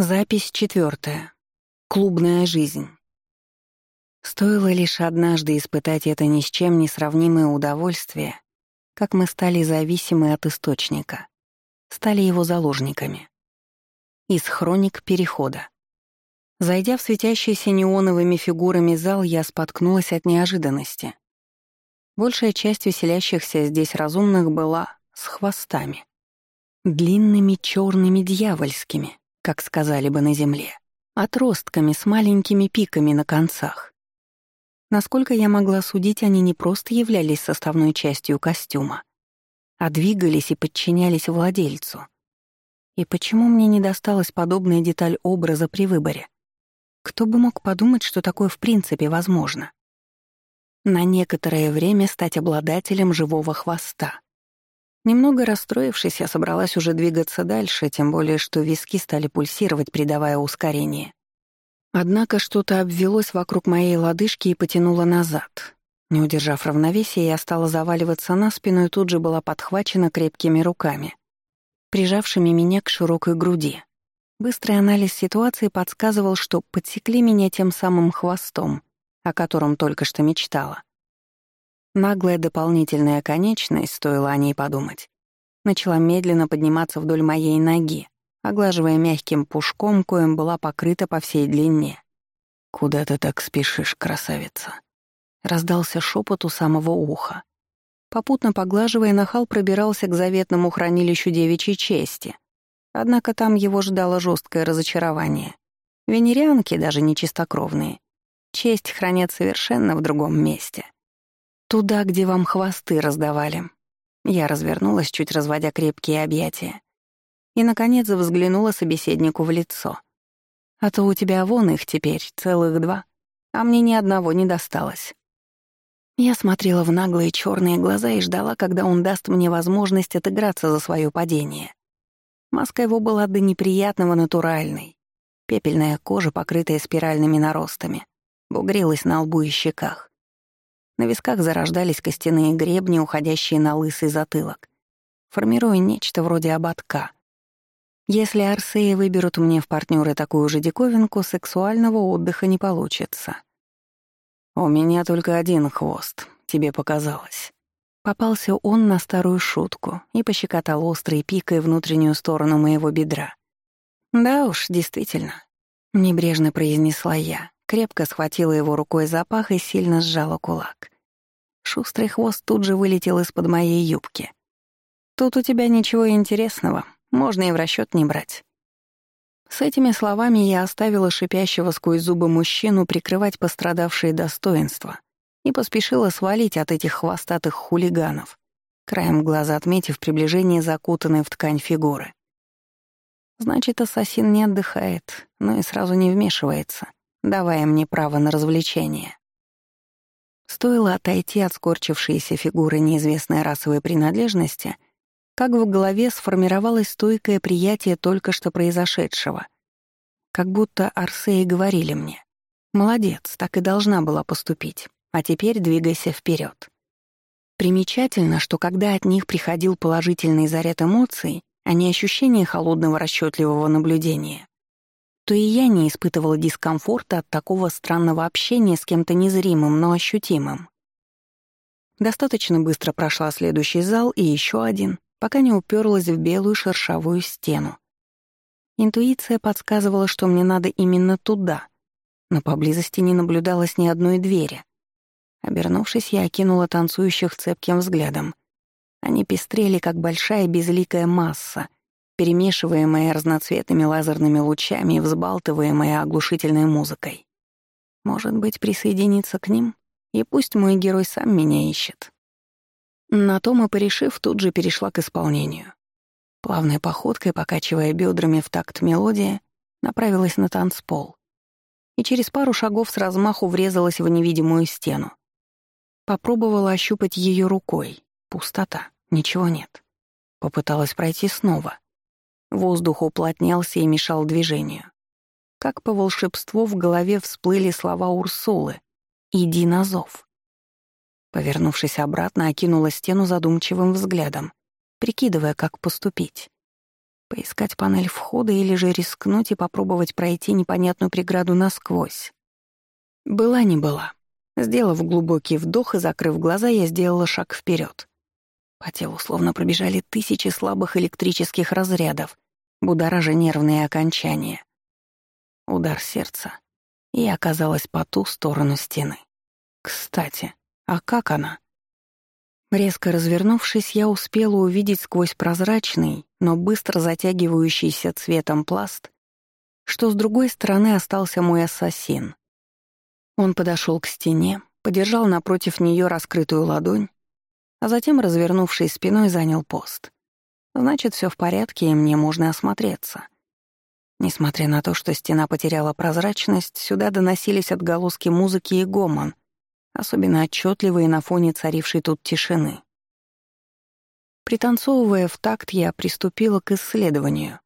Запись четвертая. Клубная жизнь. Стоило лишь однажды испытать это ни с чем не сравнимое удовольствие, как мы стали зависимы от источника, стали его заложниками. Из хроник перехода. Зайдя в светящийся неоновыми фигурами зал, я споткнулась от неожиданности. Большая часть веселящихся здесь разумных была с хвостами. Длинными черными дьявольскими, как сказали бы на земле, отростками с маленькими пиками на концах. Насколько я могла судить, они не просто являлись составной частью костюма, а двигались и подчинялись владельцу. И почему мне не досталась подобная деталь образа при выборе? Кто бы мог подумать, что такое в принципе возможно? На некоторое время стать обладателем живого хвоста. Немного расстроившись, я собралась уже двигаться дальше, тем более что виски стали пульсировать, придавая ускорение. Однако что-то обвелось вокруг моей лодыжки и потянуло назад. Не удержав равновесия, я стала заваливаться на спину и тут же была подхвачена крепкими руками, прижавшими меня к широкой груди. Быстрый анализ ситуации подсказывал, что подсекли меня тем самым хвостом, о котором только что мечтала. Наглая дополнительная конечность, стоило о ней подумать, начала медленно подниматься вдоль моей ноги, оглаживая мягким пушком, коем была покрыта по всей длине. «Куда ты так спешишь, красавица?» Раздался шепот у самого уха. Попутно поглаживая, нахал пробирался к заветному хранилищу девичьей чести. Однако там его ждало жесткое разочарование. Венерианки, даже не чистокровные, честь хранят совершенно в другом месте — Туда, где вам хвосты раздавали. Я развернулась, чуть разводя крепкие объятия. И, наконец, взглянула собеседнику в лицо. А то у тебя вон их теперь целых два, а мне ни одного не досталось. Я смотрела в наглые черные глаза и ждала, когда он даст мне возможность отыграться за свое падение. Маска его была до неприятного натуральной. Пепельная кожа, покрытая спиральными наростами, бугрилась на лбу и щеках. На висках зарождались костяные гребни, уходящие на лысый затылок, формируя нечто вроде ободка. Если Арсеи выберут мне в партнеры такую же диковинку, сексуального отдыха не получится. «У меня только один хвост, тебе показалось». Попался он на старую шутку и пощекотал острой пикой внутреннюю сторону моего бедра. «Да уж, действительно», — небрежно произнесла я, крепко схватила его рукой за пах и сильно сжала кулак. Шустрый хвост тут же вылетел из-под моей юбки. «Тут у тебя ничего интересного, можно и в расчет не брать». С этими словами я оставила шипящего сквозь зубы мужчину прикрывать пострадавшие достоинства и поспешила свалить от этих хвостатых хулиганов, краем глаза отметив приближение закутанной в ткань фигуры. Значит, ассасин не отдыхает, но и сразу не вмешивается давая мне право на развлечение. Стоило отойти от скорчившейся фигуры неизвестной расовой принадлежности, как в голове сформировалось стойкое приятие только что произошедшего. Как будто Арсеи говорили мне, «Молодец, так и должна была поступить, а теперь двигайся вперед. Примечательно, что когда от них приходил положительный заряд эмоций, а не ощущение холодного расчетливого наблюдения, то и я не испытывала дискомфорта от такого странного общения с кем-то незримым, но ощутимым. Достаточно быстро прошла следующий зал и еще один, пока не уперлась в белую шершавую стену. Интуиция подсказывала, что мне надо именно туда, но поблизости не наблюдалось ни одной двери. Обернувшись, я окинула танцующих цепким взглядом. Они пестрели, как большая безликая масса, перемешиваемая разноцветными лазерными лучами и взбалтываемая оглушительной музыкой. Может быть, присоединиться к ним? И пусть мой герой сам меня ищет. На том и порешив, тут же перешла к исполнению. Плавной походкой, покачивая бедрами в такт мелодии, направилась на танцпол. И через пару шагов с размаху врезалась в невидимую стену. Попробовала ощупать ее рукой. Пустота. Ничего нет. Попыталась пройти снова. Воздух уплотнялся и мешал движению. Как по волшебству в голове всплыли слова Урсулы «Иди на зов». Повернувшись обратно, окинула стену задумчивым взглядом, прикидывая, как поступить. Поискать панель входа или же рискнуть и попробовать пройти непонятную преграду насквозь. Была не была. Сделав глубокий вдох и закрыв глаза, я сделала шаг вперед. По телу словно пробежали тысячи слабых электрических разрядов, будоража нервные окончания. Удар сердца. И оказалась по ту сторону стены. Кстати, а как она? Резко развернувшись, я успела увидеть сквозь прозрачный, но быстро затягивающийся цветом пласт, что с другой стороны остался мой ассасин. Он подошел к стене, подержал напротив нее раскрытую ладонь, а затем, развернувшись спиной, занял пост. Значит, все в порядке, и мне можно осмотреться. Несмотря на то, что стена потеряла прозрачность, сюда доносились отголоски музыки и гомон, особенно отчетливые на фоне царившей тут тишины. Пританцовывая в такт, я приступила к исследованию.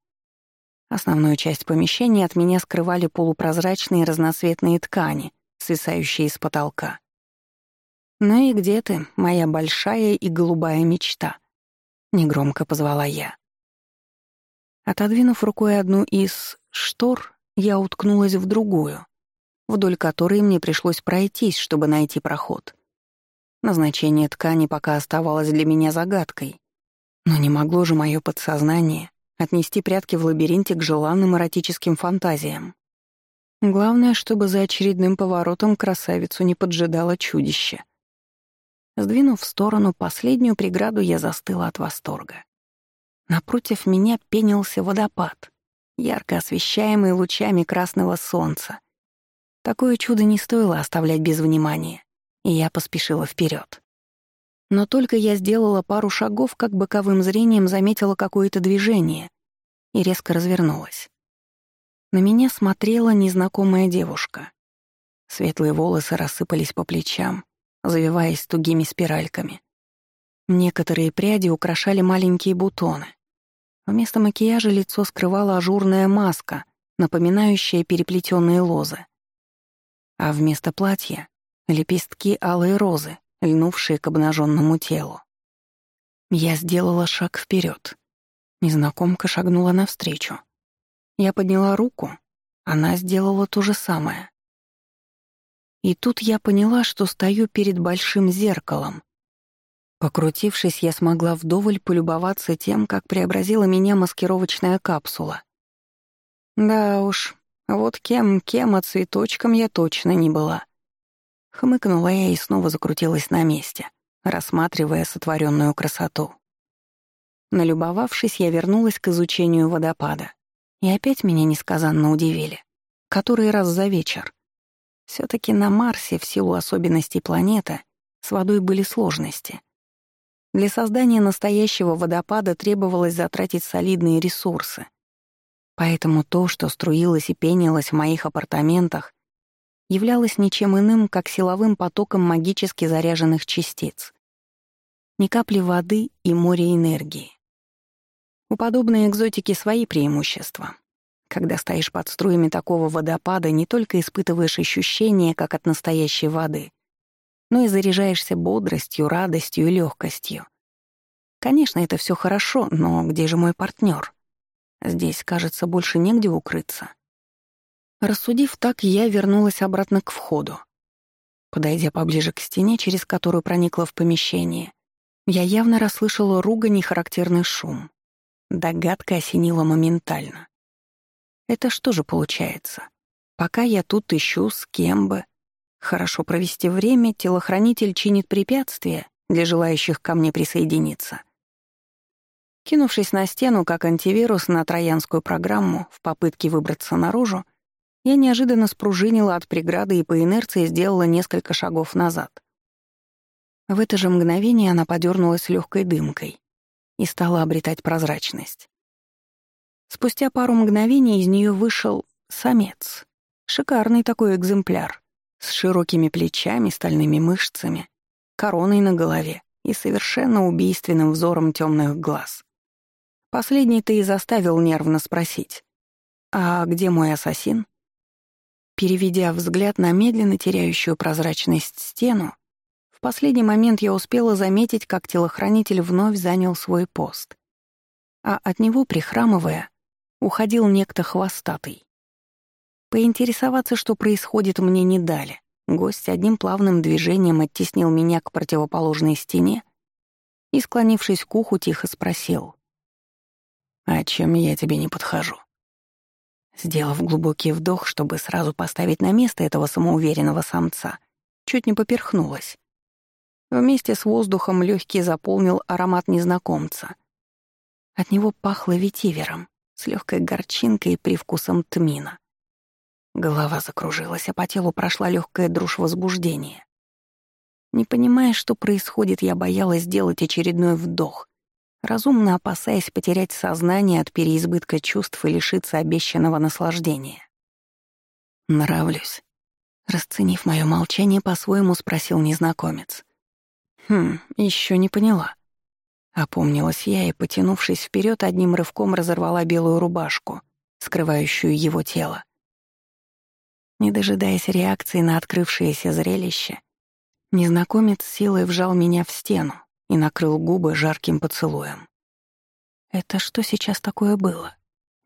Основную часть помещения от меня скрывали полупрозрачные разноцветные ткани, свисающие с потолка. «Ну и где ты, моя большая и голубая мечта?» — негромко позвала я. Отодвинув рукой одну из штор, я уткнулась в другую, вдоль которой мне пришлось пройтись, чтобы найти проход. Назначение ткани пока оставалось для меня загадкой, но не могло же мое подсознание отнести прятки в лабиринте к желанным эротическим фантазиям. Главное, чтобы за очередным поворотом красавицу не поджидало чудище. Сдвинув в сторону последнюю преграду, я застыла от восторга. Напротив меня пенился водопад, ярко освещаемый лучами красного солнца — Такое чудо не стоило оставлять без внимания, и я поспешила вперед. Но только я сделала пару шагов, как боковым зрением заметила какое-то движение и резко развернулась. На меня смотрела незнакомая девушка. Светлые волосы рассыпались по плечам, завиваясь тугими спиральками. Некоторые пряди украшали маленькие бутоны. Вместо макияжа лицо скрывала ажурная маска, напоминающая переплетенные лозы а вместо платья — лепестки алой розы, льнувшие к обнаженному телу. Я сделала шаг вперед. Незнакомка шагнула навстречу. Я подняла руку, она сделала то же самое. И тут я поняла, что стою перед большим зеркалом. Покрутившись, я смогла вдоволь полюбоваться тем, как преобразила меня маскировочная капсула. Да уж, вот кем-кем, а цветочком я точно не была. Хмыкнула я и снова закрутилась на месте, рассматривая сотворенную красоту. Налюбовавшись, я вернулась к изучению водопада. И опять меня несказанно удивили. Который раз за вечер. Все таки на Марсе, в силу особенностей планеты, с водой были сложности. Для создания настоящего водопада требовалось затратить солидные ресурсы — Поэтому то, что струилось и пенилось в моих апартаментах, являлось ничем иным, как силовым потоком магически заряженных частиц. Ни капли воды и море энергии. У подобной экзотики свои преимущества. Когда стоишь под струями такого водопада, не только испытываешь ощущения, как от настоящей воды, но и заряжаешься бодростью, радостью и легкостью. Конечно, это все хорошо, но где же мой партнер? Здесь, кажется, больше негде укрыться. Рассудив так, я вернулась обратно к входу. Подойдя поближе к стене, через которую проникла в помещение, я явно расслышала ругань и характерный шум. Догадка осенила моментально. Это что же получается? Пока я тут ищу с кем бы хорошо провести время, телохранитель чинит препятствия для желающих ко мне присоединиться — Кинувшись на стену, как антивирус на троянскую программу в попытке выбраться наружу, я неожиданно спружинила от преграды и по инерции сделала несколько шагов назад. В это же мгновение она подернулась легкой дымкой и стала обретать прозрачность. Спустя пару мгновений из нее вышел самец. Шикарный такой экземпляр, с широкими плечами, стальными мышцами, короной на голове и совершенно убийственным взором темных глаз. Последний ты и заставил нервно спросить. «А где мой ассасин?» Переведя взгляд на медленно теряющую прозрачность стену, в последний момент я успела заметить, как телохранитель вновь занял свой пост. а от него, прихрамывая, уходил некто хвостатый. Поинтересоваться, что происходит, мне не дали. Гость одним плавным движением оттеснил меня к противоположной стене и, склонившись к уху, тихо спросил. «А чем я тебе не подхожу?» Сделав глубокий вдох, чтобы сразу поставить на место этого самоуверенного самца, чуть не поперхнулась. Вместе с воздухом легкий заполнил аромат незнакомца. От него пахло ветивером, с легкой горчинкой и привкусом тмина. Голова закружилась, а по телу прошла легкая дрожь возбуждения. Не понимая, что происходит, я боялась сделать очередной вдох, разумно опасаясь потерять сознание от переизбытка чувств и лишиться обещанного наслаждения. «Нравлюсь», — расценив мое молчание, по-своему спросил незнакомец. «Хм, еще не поняла». Опомнилась я и, потянувшись вперед, одним рывком разорвала белую рубашку, скрывающую его тело. Не дожидаясь реакции на открывшееся зрелище, незнакомец силой вжал меня в стену и накрыл губы жарким поцелуем. Это что сейчас такое было?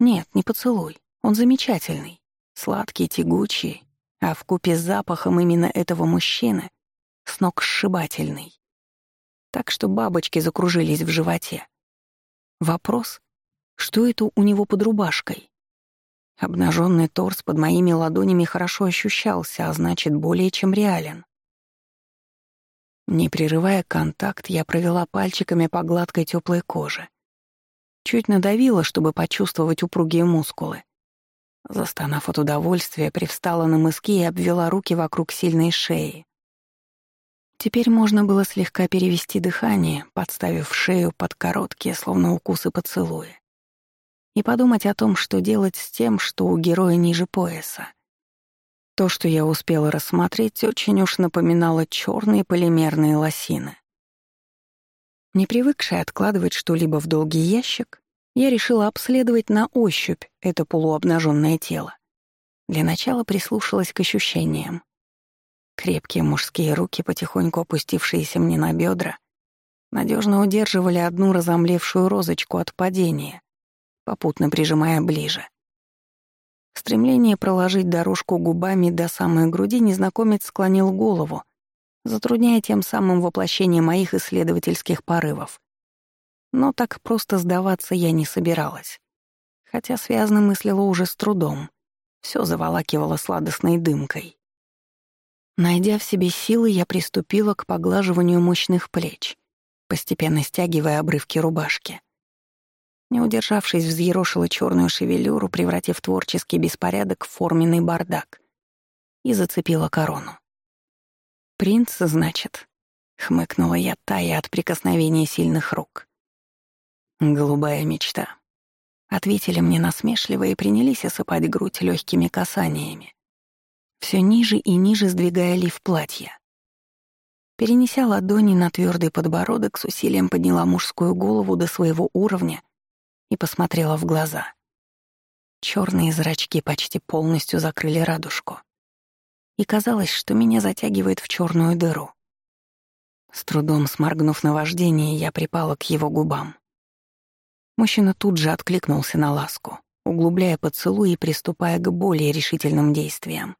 Нет, не поцелуй. Он замечательный, сладкий, тягучий, а в купе с запахом именно этого мужчины с ног сшибательный. Так что бабочки закружились в животе. Вопрос, что это у него под рубашкой? Обнаженный торс под моими ладонями хорошо ощущался, а значит, более чем реален. Не прерывая контакт, я провела пальчиками по гладкой теплой коже. Чуть надавила, чтобы почувствовать упругие мускулы. Застонав от удовольствия, привстала на мыски и обвела руки вокруг сильной шеи. Теперь можно было слегка перевести дыхание, подставив шею под короткие, словно укусы поцелуя и подумать о том, что делать с тем, что у героя ниже пояса. То, что я успела рассмотреть, очень уж напоминало черные полимерные лосины. Не привыкшая откладывать что-либо в долгий ящик, я решила обследовать на ощупь это полуобнаженное тело. Для начала прислушалась к ощущениям. Крепкие мужские руки, потихоньку опустившиеся мне на бедра, надежно удерживали одну разомлевшую розочку от падения, попутно прижимая ближе. стремление проложить дорожку губами до самой груди незнакомец склонил голову, затрудняя тем самым воплощение моих исследовательских порывов. Но так просто сдаваться я не собиралась. Хотя связно мыслила уже с трудом. Все заволакивало сладостной дымкой. Найдя в себе силы, я приступила к поглаживанию мощных плеч, постепенно стягивая обрывки рубашки. Не удержавшись, взъерошила черную шевелюру, превратив творческий беспорядок в форменный бардак, и зацепила корону. «Принц, значит?» — хмыкнула я, тая от прикосновения сильных рук. «Голубая мечта», — ответили мне насмешливо и принялись осыпать грудь легкими касаниями, все ниже и ниже сдвигая лиф платья. Перенеся ладони на твердый подбородок, с усилием подняла мужскую голову до своего уровня и посмотрела в глаза. Черные зрачки почти полностью закрыли радужку. И казалось, что меня затягивает в черную дыру. С трудом сморгнув на вождение, я припала к его губам. Мужчина тут же откликнулся на ласку, углубляя поцелуй и приступая к более решительным действиям.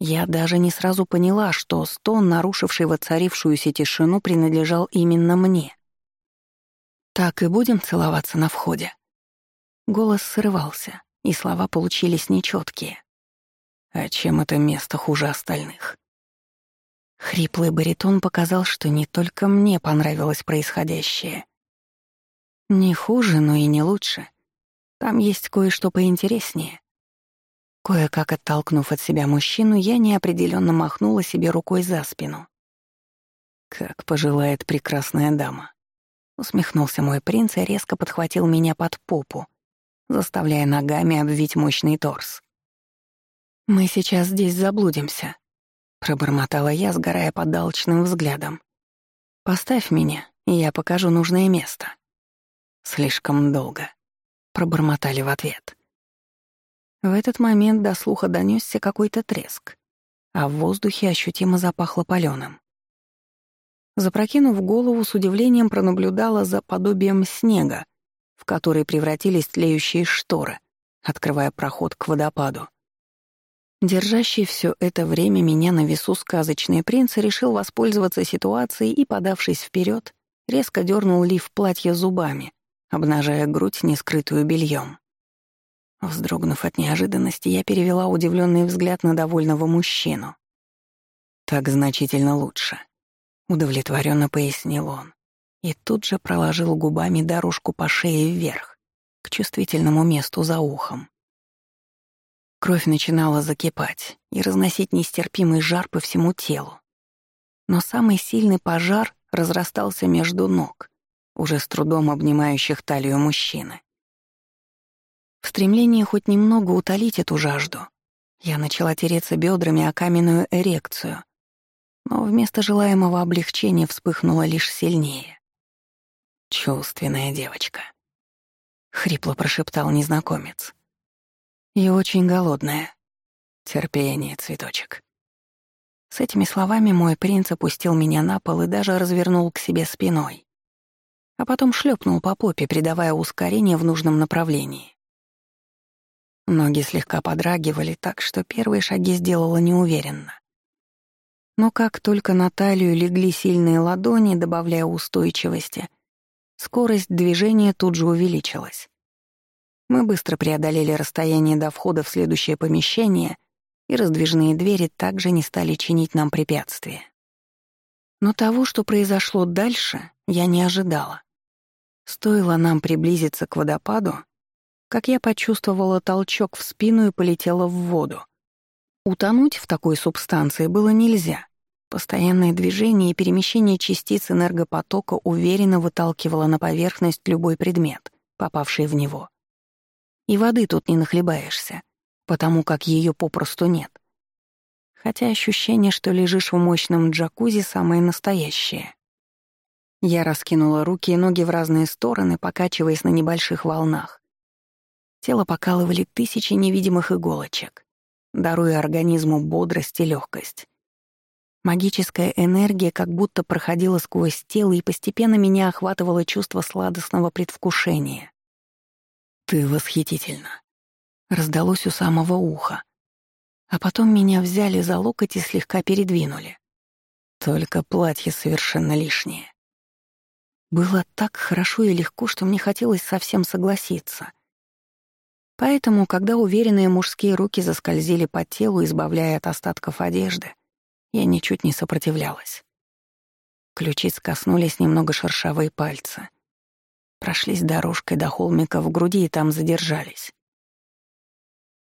Я даже не сразу поняла, что стон, нарушивший воцарившуюся тишину, принадлежал именно мне. Так и будем целоваться на входе. Голос срывался, и слова получились нечеткие. А чем это место хуже остальных? Хриплый баритон показал, что не только мне понравилось происходящее. Не хуже, но и не лучше. Там есть кое-что поинтереснее. Кое-как оттолкнув от себя мужчину, я неопределенно махнула себе рукой за спину. Как пожелает прекрасная дама. Усмехнулся мой принц и резко подхватил меня под попу, заставляя ногами обвить мощный торс. «Мы сейчас здесь заблудимся», — пробормотала я, сгорая под алчным взглядом. «Поставь меня, и я покажу нужное место». «Слишком долго», — пробормотали в ответ. В этот момент до слуха донесся какой-то треск, а в воздухе ощутимо запахло палёным. Запрокинув голову, с удивлением пронаблюдала за подобием снега, в который превратились тлеющие шторы, открывая проход к водопаду. Держащий все это время меня на весу сказочный принц решил воспользоваться ситуацией и, подавшись вперед, резко дернул лиф платья зубами, обнажая грудь, не скрытую бельем. Вздрогнув от неожиданности, я перевела удивленный взгляд на довольного мужчину. «Так значительно лучше», — удовлетворенно пояснил он. И тут же проложил губами дорожку по шее вверх, к чувствительному месту за ухом. Кровь начинала закипать и разносить нестерпимый жар по всему телу. Но самый сильный пожар разрастался между ног, уже с трудом обнимающих талию мужчины. В стремлении хоть немного утолить эту жажду, я начала тереться бедрами о каменную эрекцию, но вместо желаемого облегчения вспыхнуло лишь сильнее. «Чувственная девочка», — хрипло прошептал незнакомец. «И очень голодная. Терпение, цветочек». С этими словами мой принц опустил меня на пол и даже развернул к себе спиной. А потом шлепнул по попе, придавая ускорение в нужном направлении. Ноги слегка подрагивали, так что первые шаги сделала неуверенно. Но как только на талию легли сильные ладони, добавляя устойчивости, скорость движения тут же увеличилась. Мы быстро преодолели расстояние до входа в следующее помещение, и раздвижные двери также не стали чинить нам препятствия. Но того, что произошло дальше, я не ожидала. Стоило нам приблизиться к водопаду, как я почувствовала толчок в спину и полетела в воду. Утонуть в такой субстанции было нельзя. Постоянное движение и перемещение частиц энергопотока уверенно выталкивало на поверхность любой предмет, попавший в него. И воды тут не нахлебаешься, потому как ее попросту нет. Хотя ощущение, что лежишь в мощном джакузи, самое настоящее. Я раскинула руки и ноги в разные стороны, покачиваясь на небольших волнах. Тело покалывали тысячи невидимых иголочек, даруя организму бодрость и легкость. Магическая энергия как будто проходила сквозь тело и постепенно меня охватывало чувство сладостного предвкушения. «Ты восхитительна», — раздалось у самого уха. А потом меня взяли за локоть и слегка передвинули. Только платье совершенно лишнее. Было так хорошо и легко, что мне хотелось совсем согласиться. Поэтому, когда уверенные мужские руки заскользили по телу, избавляя от остатков одежды, я ничуть не сопротивлялась. Ключиц коснулись немного шершавые пальцы. Прошлись дорожкой до холмика в груди и там задержались.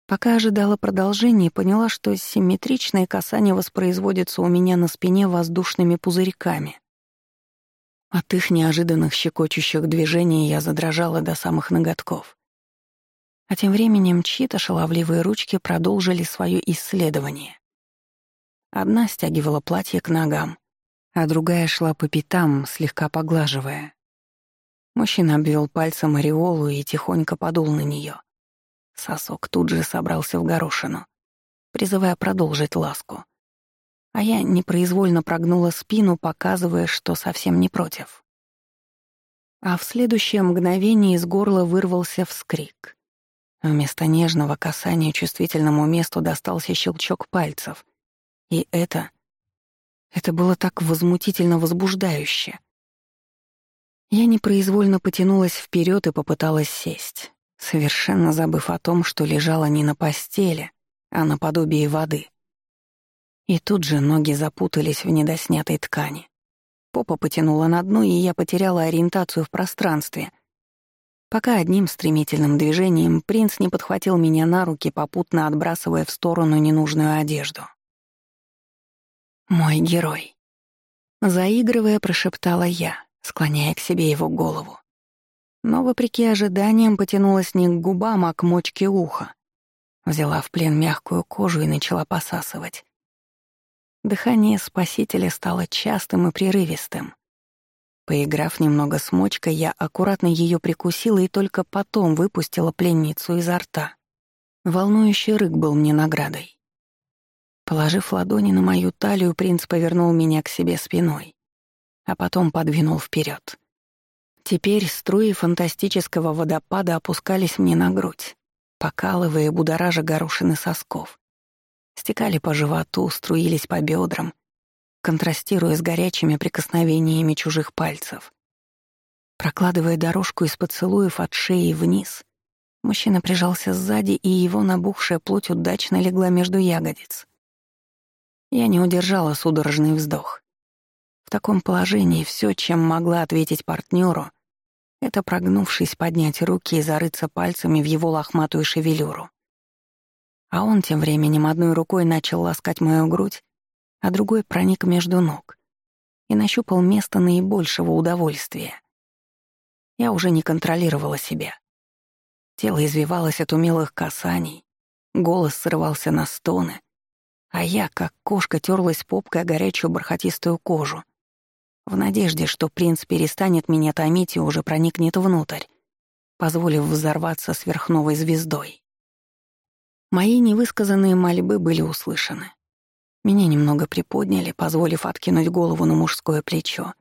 Пока ожидала продолжения, поняла, что симметричное касание воспроизводится у меня на спине воздушными пузырьками. От их неожиданных щекочущих движений я задрожала до самых ноготков. А тем временем чьи-то шаловливые ручки продолжили свое исследование. Одна стягивала платье к ногам, а другая шла по пятам, слегка поглаживая. Мужчина обвел пальцем ореолу и тихонько подул на нее. Сосок тут же собрался в горошину, призывая продолжить ласку. А я непроизвольно прогнула спину, показывая, что совсем не против. А в следующее мгновение из горла вырвался вскрик. Вместо нежного касания чувствительному месту достался щелчок пальцев, и это... Это было так возмутительно возбуждающе. Я непроизвольно потянулась вперед и попыталась сесть, совершенно забыв о том, что лежала не на постели, а на подобии воды. И тут же ноги запутались в недоснятой ткани. Попа потянула на дно, и я потеряла ориентацию в пространстве, пока одним стремительным движением принц не подхватил меня на руки, попутно отбрасывая в сторону ненужную одежду. «Мой герой», — заигрывая, прошептала я, склоняя к себе его голову. Но, вопреки ожиданиям, потянулась не к губам, а к мочке уха. Взяла в плен мягкую кожу и начала посасывать. Дыхание спасителя стало частым и прерывистым. Поиграв немного с мочкой, я аккуратно ее прикусила и только потом выпустила пленницу изо рта. Волнующий рык был мне наградой. Положив ладони на мою талию, принц повернул меня к себе спиной, а потом подвинул вперед. Теперь струи фантастического водопада опускались мне на грудь, покалывая будоража горошины сосков. Стекали по животу, струились по бедрам, контрастируя с горячими прикосновениями чужих пальцев. Прокладывая дорожку из поцелуев от шеи вниз, мужчина прижался сзади, и его набухшая плоть удачно легла между ягодиц. Я не удержала судорожный вздох. В таком положении все, чем могла ответить партнеру, это прогнувшись поднять руки и зарыться пальцами в его лохматую шевелюру. А он тем временем одной рукой начал ласкать мою грудь, а другой проник между ног и нащупал место наибольшего удовольствия. Я уже не контролировала себя. Тело извивалось от умелых касаний, голос срывался на стоны, а я, как кошка, терлась попкой о горячую бархатистую кожу, в надежде, что принц перестанет меня томить и уже проникнет внутрь, позволив взорваться сверхновой звездой. Мои невысказанные мольбы были услышаны. Меня немного приподняли, позволив откинуть голову на мужское плечо.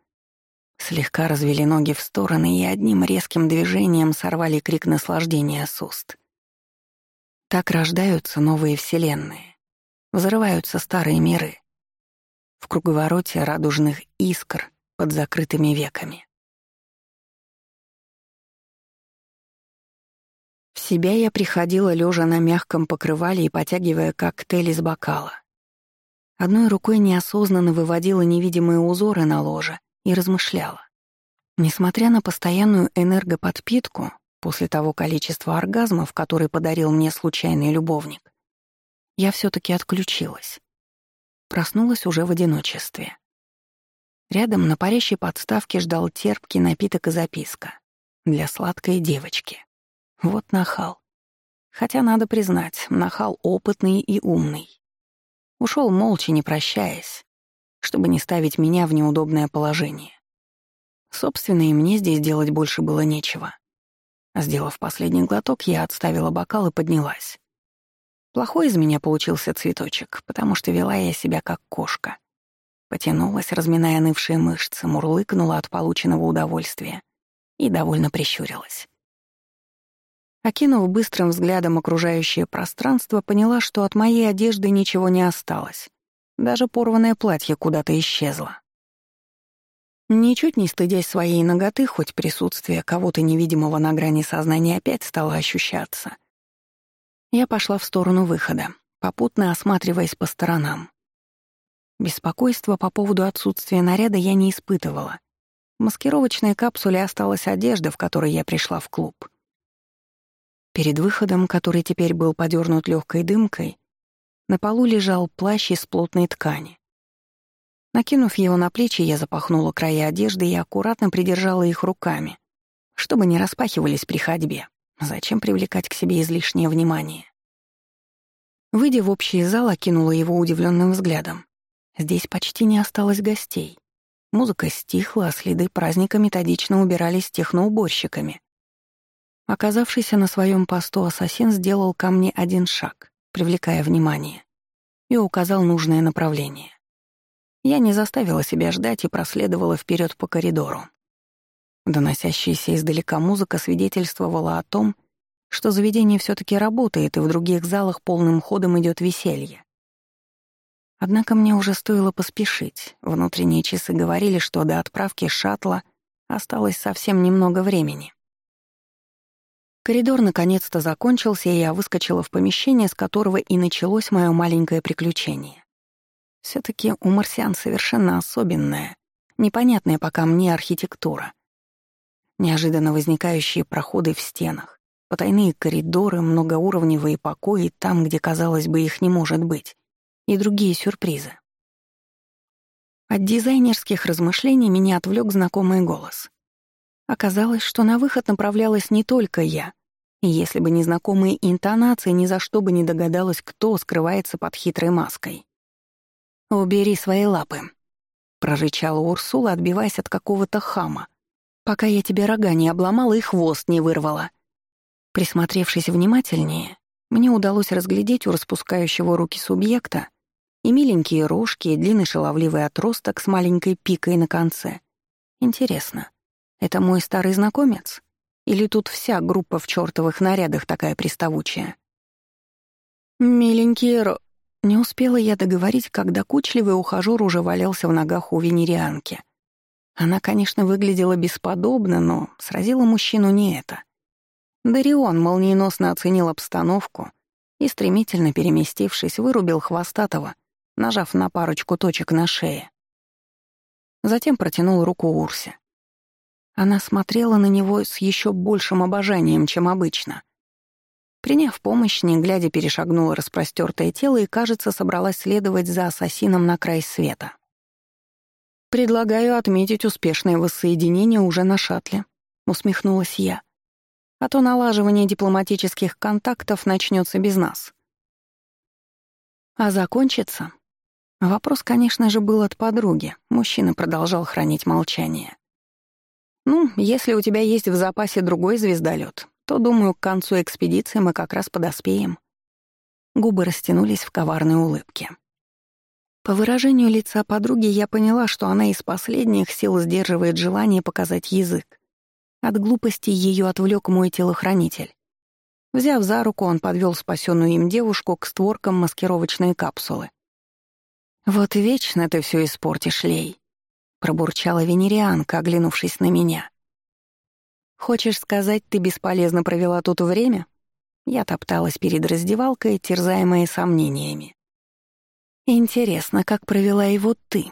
Слегка развели ноги в стороны и одним резким движением сорвали крик наслаждения с уст. Так рождаются новые вселенные. Взрываются старые миры. В круговороте радужных искр под закрытыми веками. В себя я приходила лежа на мягком покрывале и потягивая коктейль из бокала. Одной рукой неосознанно выводила невидимые узоры на ложе и размышляла. Несмотря на постоянную энергоподпитку, после того количества оргазмов, которые подарил мне случайный любовник, я все таки отключилась. Проснулась уже в одиночестве. Рядом на парящей подставке ждал терпкий напиток и записка. Для сладкой девочки. Вот нахал. Хотя, надо признать, нахал опытный и умный. Ушел молча, не прощаясь, чтобы не ставить меня в неудобное положение. Собственно, и мне здесь делать больше было нечего. Сделав последний глоток, я отставила бокал и поднялась. Плохой из меня получился цветочек, потому что вела я себя как кошка. Потянулась, разминая нывшие мышцы, мурлыкнула от полученного удовольствия и довольно прищурилась. Окинув быстрым взглядом окружающее пространство, поняла, что от моей одежды ничего не осталось. Даже порванное платье куда-то исчезло. Ничуть не стыдясь своей ноготы, хоть присутствие кого-то невидимого на грани сознания опять стало ощущаться — я пошла в сторону выхода, попутно осматриваясь по сторонам. Беспокойства по поводу отсутствия наряда я не испытывала. В маскировочной капсуле осталась одежда, в которой я пришла в клуб. Перед выходом, который теперь был подернут легкой дымкой, на полу лежал плащ из плотной ткани. Накинув его на плечи, я запахнула края одежды и аккуратно придержала их руками, чтобы не распахивались при ходьбе. Зачем привлекать к себе излишнее внимание? Выйдя в общий зал, окинула его удивленным взглядом. Здесь почти не осталось гостей. Музыка стихла, а следы праздника методично убирались техноуборщиками. Оказавшийся на своем посту ассасин сделал ко мне один шаг, привлекая внимание, и указал нужное направление. Я не заставила себя ждать и проследовала вперед по коридору. Доносящаяся издалека музыка свидетельствовала о том, что заведение все таки работает, и в других залах полным ходом идет веселье. Однако мне уже стоило поспешить. Внутренние часы говорили, что до отправки шаттла осталось совсем немного времени. Коридор наконец-то закончился, и я выскочила в помещение, с которого и началось мое маленькое приключение. все таки у марсиан совершенно особенная, непонятная пока мне архитектура неожиданно возникающие проходы в стенах, потайные коридоры, многоуровневые покои там, где, казалось бы, их не может быть, и другие сюрпризы. От дизайнерских размышлений меня отвлек знакомый голос. Оказалось, что на выход направлялась не только я, и если бы не знакомые интонации, ни за что бы не догадалась, кто скрывается под хитрой маской. «Убери свои лапы», — прорычала Урсула, отбиваясь от какого-то хама, пока я тебе рога не обломала и хвост не вырвала. Присмотревшись внимательнее, мне удалось разглядеть у распускающего руки субъекта и миленькие рожки, и длинный шаловливый отросток с маленькой пикой на конце. Интересно, Это мой старый знакомец? Или тут вся группа в чёртовых нарядах такая приставучая? «Миленький Ро...» Не успела я договорить, когда кучливый ухажёр уже валялся в ногах у венерианки. Она, конечно, выглядела бесподобно, но сразила мужчину не это. Дарион молниеносно оценил обстановку и, стремительно переместившись, вырубил хвостатого, нажав на парочку точек на шее. Затем протянул руку Урсе. Она смотрела на него с еще большим обожанием, чем обычно. Приняв помощь, не глядя, перешагнула распростертое тело и, кажется, собралась следовать за ассасином на край света. «Предлагаю отметить успешное воссоединение уже на шаттле», — усмехнулась я. «А то налаживание дипломатических контактов начнется без нас». А закончится? Вопрос, конечно же, был от подруги. Мужчина продолжал хранить молчание. «Ну, если у тебя есть в запасе другой звездолет, то, думаю, к концу экспедиции мы как раз подоспеем». Губы растянулись в коварной улыбке. По выражению лица подруги я поняла, что она из последних сил сдерживает желание показать язык. От глупости ее отвлек мой телохранитель. Взяв за руку, он подвел спасенную им девушку к створкам маскировочной капсулы. «Вот вечно ты все испортишь, Лей», — пробурчала венерианка, оглянувшись на меня. «Хочешь сказать, ты бесполезно провела тут время?» Я топталась перед раздевалкой, терзаемая сомнениями. «Интересно, как провела его ты?»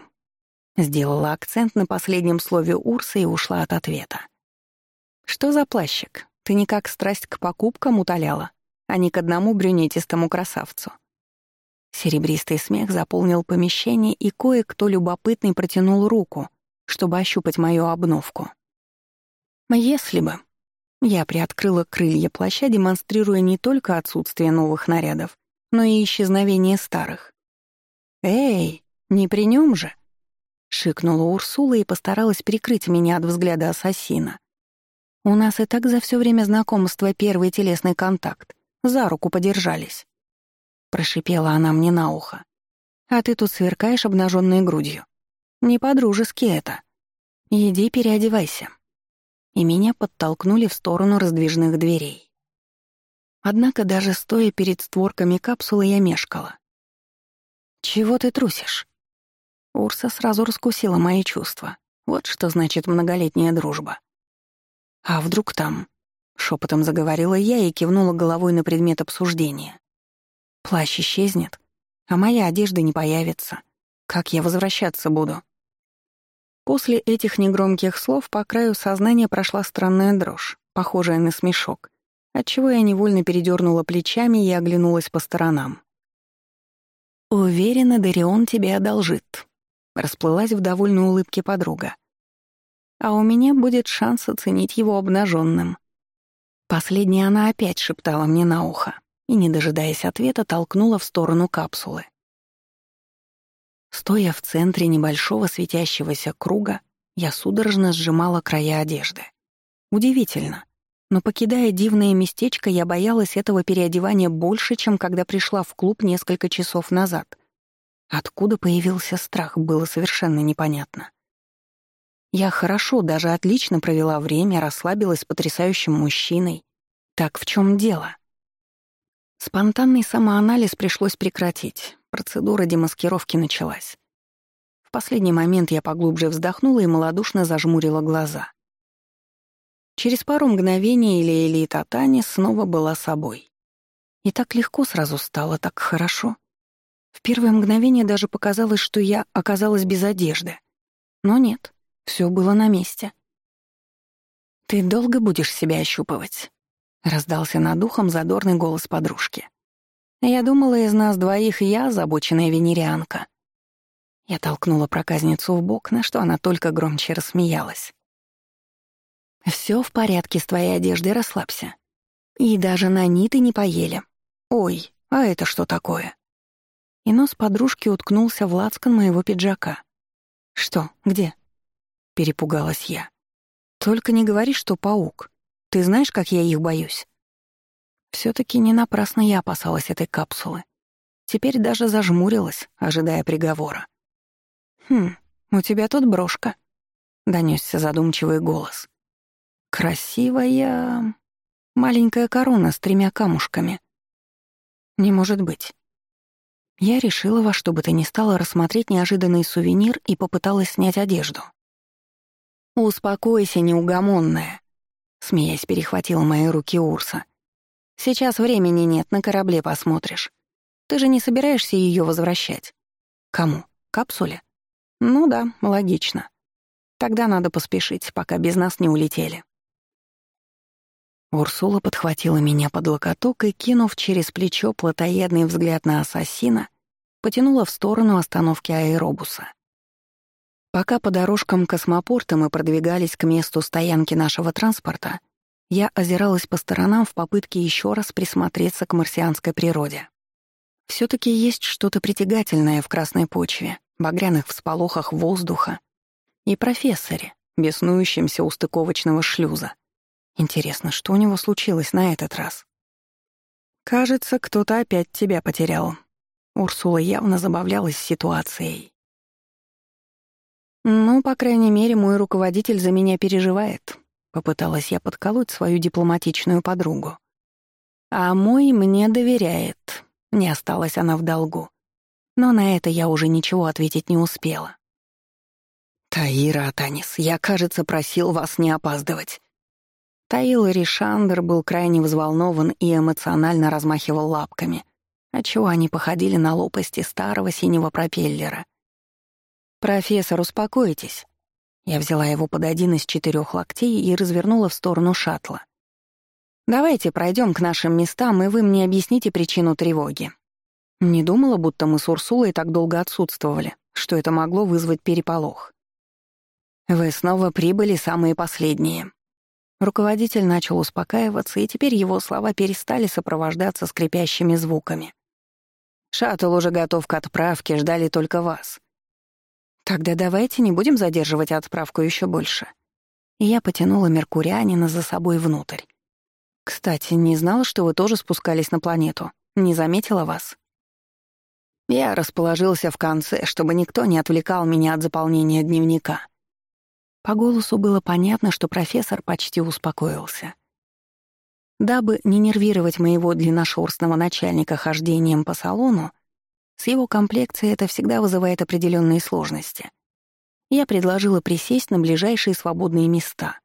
Сделала акцент на последнем слове Урса и ушла от ответа. «Что за плащик? Ты никак страсть к покупкам утоляла, а не к одному брюнетистому красавцу». Серебристый смех заполнил помещение, и кое-кто любопытный протянул руку, чтобы ощупать мою обновку. «Если бы...» Я приоткрыла крылья плаща, демонстрируя не только отсутствие новых нарядов, но и исчезновение старых. «Эй, не при нем же!» — шикнула Урсула и постаралась прикрыть меня от взгляда ассасина. «У нас и так за все время знакомства первый телесный контакт. За руку подержались». Прошипела она мне на ухо. «А ты тут сверкаешь обнаженной грудью. Не по-дружески это. Иди переодевайся». И меня подтолкнули в сторону раздвижных дверей. Однако даже стоя перед створками капсулы я мешкала. «Чего ты трусишь?» Урса сразу раскусила мои чувства. Вот что значит многолетняя дружба. «А вдруг там?» — шепотом заговорила я и кивнула головой на предмет обсуждения. «Плащ исчезнет, а моя одежда не появится. Как я возвращаться буду?» После этих негромких слов по краю сознания прошла странная дрожь, похожая на смешок, отчего я невольно передернула плечами и оглянулась по сторонам. «Уверена, Дарион тебе одолжит», — расплылась в довольной улыбке подруга. «А у меня будет шанс оценить его обнаженным. Последняя она опять шептала мне на ухо и, не дожидаясь ответа, толкнула в сторону капсулы. Стоя в центре небольшого светящегося круга, я судорожно сжимала края одежды. Удивительно, но покидая дивное местечко, я боялась этого переодевания больше, чем когда пришла в клуб несколько часов назад. Откуда появился страх, было совершенно непонятно. Я хорошо, даже отлично провела время, расслабилась с потрясающим мужчиной. Так в чем дело? Спонтанный самоанализ пришлось прекратить. Процедура демаскировки началась. В последний момент я поглубже вздохнула и малодушно зажмурила глаза. Через пару мгновений Лейли Татани снова была собой. И так легко сразу стало, так хорошо. В первое мгновение даже показалось, что я оказалась без одежды. Но нет, все было на месте. «Ты долго будешь себя ощупывать?» — раздался над ухом задорный голос подружки. «Я думала, из нас двоих я озабоченная венерианка». Я толкнула проказницу в бок, на что она только громче рассмеялась. Все в порядке с твоей одеждой, расслабься. И даже на ниты не поели. Ой, а это что такое?» И нос подружки уткнулся в лацкан моего пиджака. «Что? Где?» — перепугалась я. «Только не говори, что паук. Ты знаешь, как я их боюсь?» все таки не напрасно я опасалась этой капсулы. Теперь даже зажмурилась, ожидая приговора. «Хм, у тебя тут брошка», — донесся задумчивый голос. Красивая... маленькая корона с тремя камушками. Не может быть. Я решила во что бы то ни стало рассмотреть неожиданный сувенир и попыталась снять одежду. «Успокойся, неугомонная», — смеясь перехватила мои руки Урса. «Сейчас времени нет, на корабле посмотришь. Ты же не собираешься ее возвращать?» «Кому? Капсуле?» «Ну да, логично. Тогда надо поспешить, пока без нас не улетели». Урсула подхватила меня под локоток и, кинув через плечо плотоядный взгляд на ассасина, потянула в сторону остановки аэробуса. Пока по дорожкам космопорта мы продвигались к месту стоянки нашего транспорта, я озиралась по сторонам в попытке еще раз присмотреться к марсианской природе. все таки есть что-то притягательное в красной почве, багряных всполохах воздуха и профессоре, беснующемся у стыковочного шлюза. Интересно, что у него случилось на этот раз? «Кажется, кто-то опять тебя потерял». Урсула явно забавлялась ситуацией. «Ну, по крайней мере, мой руководитель за меня переживает», — попыталась я подколоть свою дипломатичную подругу. «А мой мне доверяет», — не осталась она в долгу. Но на это я уже ничего ответить не успела. «Таира Атанис, я, кажется, просил вас не опаздывать». Таил Ришандр был крайне взволнован и эмоционально размахивал лапками, отчего они походили на лопасти старого синего пропеллера. «Профессор, успокойтесь». Я взяла его под один из четырех локтей и развернула в сторону шаттла. «Давайте пройдем к нашим местам, и вы мне объясните причину тревоги». Не думала, будто мы с Урсулой так долго отсутствовали, что это могло вызвать переполох. «Вы снова прибыли самые последние», Руководитель начал успокаиваться, и теперь его слова перестали сопровождаться скрипящими звуками. «Шаттл уже готов к отправке, ждали только вас». «Тогда давайте не будем задерживать отправку еще больше». И я потянула Меркурианина за собой внутрь. «Кстати, не знала, что вы тоже спускались на планету. Не заметила вас?» Я расположился в конце, чтобы никто не отвлекал меня от заполнения дневника. По голосу было понятно, что профессор почти успокоился. Дабы не нервировать моего длинношерстного начальника хождением по салону, с его комплекцией это всегда вызывает определенные сложности. Я предложила присесть на ближайшие свободные места.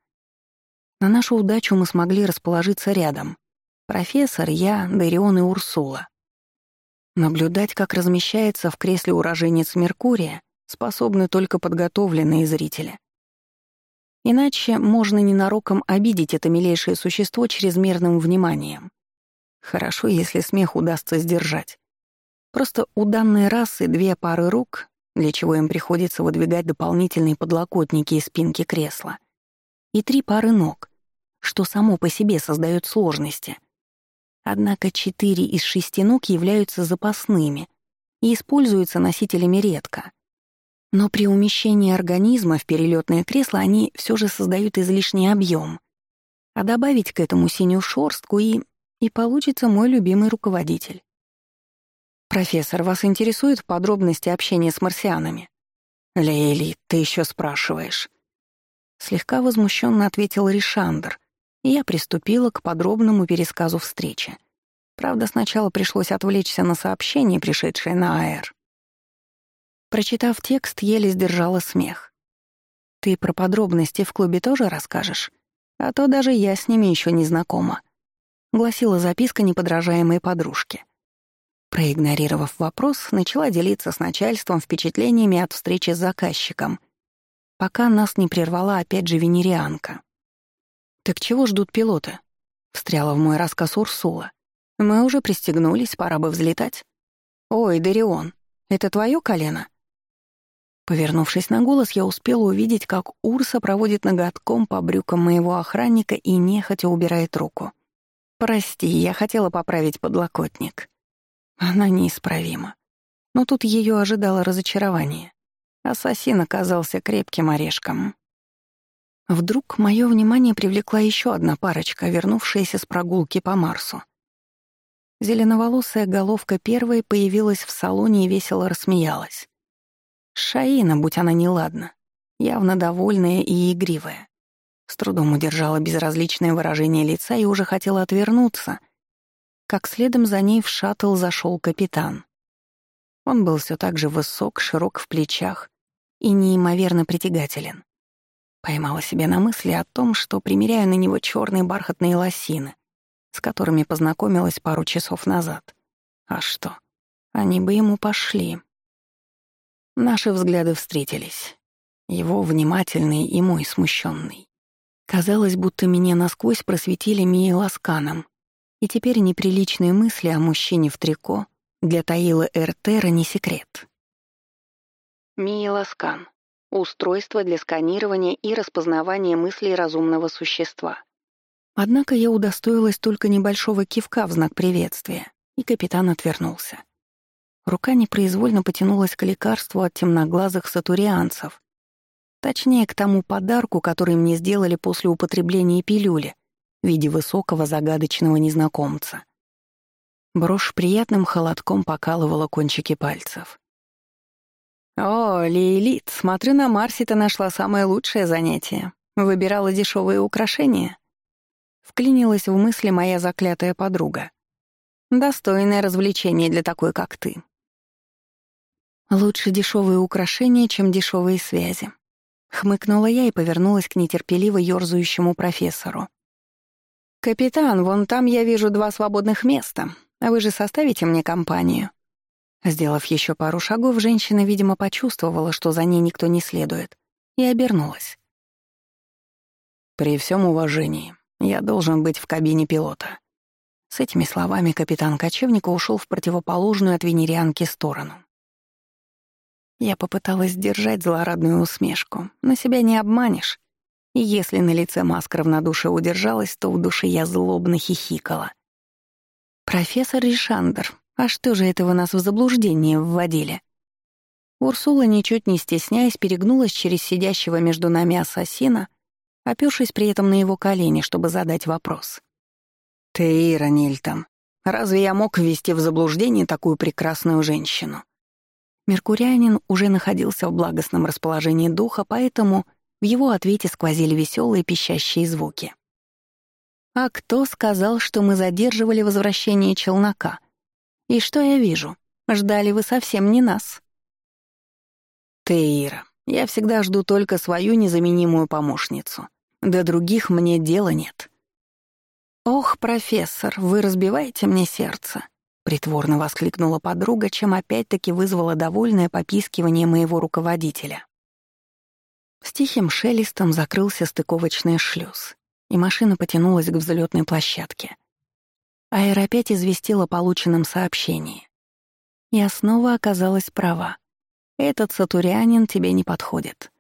На нашу удачу мы смогли расположиться рядом. Профессор, я, Дарион и Урсула. Наблюдать, как размещается в кресле уроженец Меркурия, способны только подготовленные зрители — Иначе можно ненароком обидеть это милейшее существо чрезмерным вниманием. Хорошо, если смех удастся сдержать. Просто у данной расы две пары рук, для чего им приходится выдвигать дополнительные подлокотники и спинки кресла, и три пары ног, что само по себе создает сложности. Однако четыре из шести ног являются запасными и используются носителями редко — но при умещении организма в перелетное кресло они все же создают излишний объем. А добавить к этому синюю шорстку и... и получится мой любимый руководитель. «Профессор, вас интересуют подробности общения с марсианами?» «Лейли, ты еще спрашиваешь?» Слегка возмущенно ответил Ришандр, и я приступила к подробному пересказу встречи. Правда, сначала пришлось отвлечься на сообщение, пришедшее на АЭР. Прочитав текст, еле сдержала смех. «Ты про подробности в клубе тоже расскажешь? А то даже я с ними еще не знакома», — гласила записка неподражаемой подружки. Проигнорировав вопрос, начала делиться с начальством впечатлениями от встречи с заказчиком, пока нас не прервала опять же венерианка. «Так чего ждут пилоты?» — встряла в мой рассказ Урсула. «Мы уже пристегнулись, пора бы взлетать». «Ой, Дарион, это твое колено?» Повернувшись на голос, я успела увидеть, как Урса проводит ноготком по брюкам моего охранника и нехотя убирает руку. «Прости, я хотела поправить подлокотник». Она неисправима. Но тут ее ожидало разочарование. Ассасин оказался крепким орешком. Вдруг мое внимание привлекла еще одна парочка, вернувшаяся с прогулки по Марсу. Зеленоволосая головка первой появилась в салоне и весело рассмеялась. Шаина, будь она неладна, явно довольная и игривая. С трудом удержала безразличное выражение лица и уже хотела отвернуться, как следом за ней в шаттл зашел капитан. Он был все так же высок, широк в плечах и неимоверно притягателен. Поймала себя на мысли о том, что примеряю на него черные бархатные лосины, с которыми познакомилась пару часов назад. А что? Они бы ему пошли. Наши взгляды встретились. Его внимательный и мой смущенный. Казалось, будто меня насквозь просветили Мией Ласканом, и теперь неприличные мысли о мужчине в трико для Таилы Эртера не секрет. Мия Ласкан. Устройство для сканирования и распознавания мыслей разумного существа. Однако я удостоилась только небольшого кивка в знак приветствия, и капитан отвернулся. Рука непроизвольно потянулась к лекарству от темноглазых сатурианцев, Точнее, к тому подарку, который мне сделали после употребления пилюли в виде высокого загадочного незнакомца. Брошь приятным холодком покалывала кончики пальцев. «О, Лилит, смотрю, на Марсе ты нашла самое лучшее занятие. Выбирала дешевые украшения?» Вклинилась в мысли моя заклятая подруга. «Достойное развлечение для такой, как ты». «Лучше дешевые украшения, чем дешевые связи», Хмыкнула я и повернулась к нетерпеливо ёрзающему профессору. «Капитан, вон там я вижу два свободных места. А вы же составите мне компанию?» Сделав еще пару шагов, женщина, видимо, почувствовала, что за ней никто не следует, и обернулась. «При всем уважении, я должен быть в кабине пилота». С этими словами капитан Кочевника ушел в противоположную от венерианки сторону. Я попыталась сдержать злорадную усмешку, но себя не обманешь. И если на лице маска равнодушия удержалась, то в душе я злобно хихикала. «Профессор Ришандер, а что же это вы нас в заблуждение вводили?» Урсула, ничуть не стесняясь, перегнулась через сидящего между нами ассасина, опёршись при этом на его колени, чтобы задать вопрос. «Ты, Ира Нильтон, разве я мог ввести в заблуждение такую прекрасную женщину?» Меркурианин уже находился в благостном расположении духа, поэтому в его ответе сквозили веселые пищащие звуки. «А кто сказал, что мы задерживали возвращение челнока? И что я вижу? Ждали вы совсем не нас». «Ты, Ира, я всегда жду только свою незаменимую помощницу. До других мне дела нет». «Ох, профессор, вы разбиваете мне сердце», Притворно воскликнула подруга, чем опять-таки вызвала довольное попискивание моего руководителя. С тихим шелестом закрылся стыковочный шлюз, и машина потянулась к взлетной площадке. Аэр опять известила о полученном сообщении. Я снова оказалась права. Этот сатурянин тебе не подходит.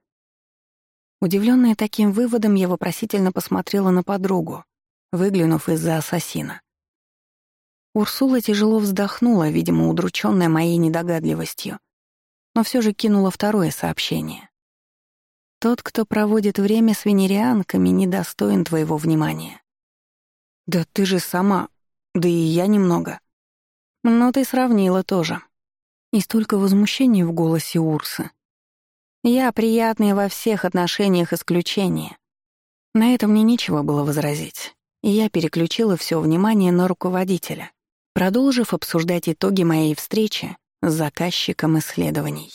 Удивленная таким выводом, я вопросительно посмотрела на подругу, выглянув из-за ассасина. Урсула тяжело вздохнула, видимо, удрученная моей недогадливостью, но все же кинула второе сообщение. «Тот, кто проводит время с венерианками, недостоин твоего внимания». «Да ты же сама... Да и я немного». «Но ты сравнила тоже». И столько возмущений в голосе Урсы. «Я приятная во всех отношениях исключение». На это мне нечего было возразить, и я переключила все внимание на руководителя, продолжив обсуждать итоги моей встречи с заказчиком исследований.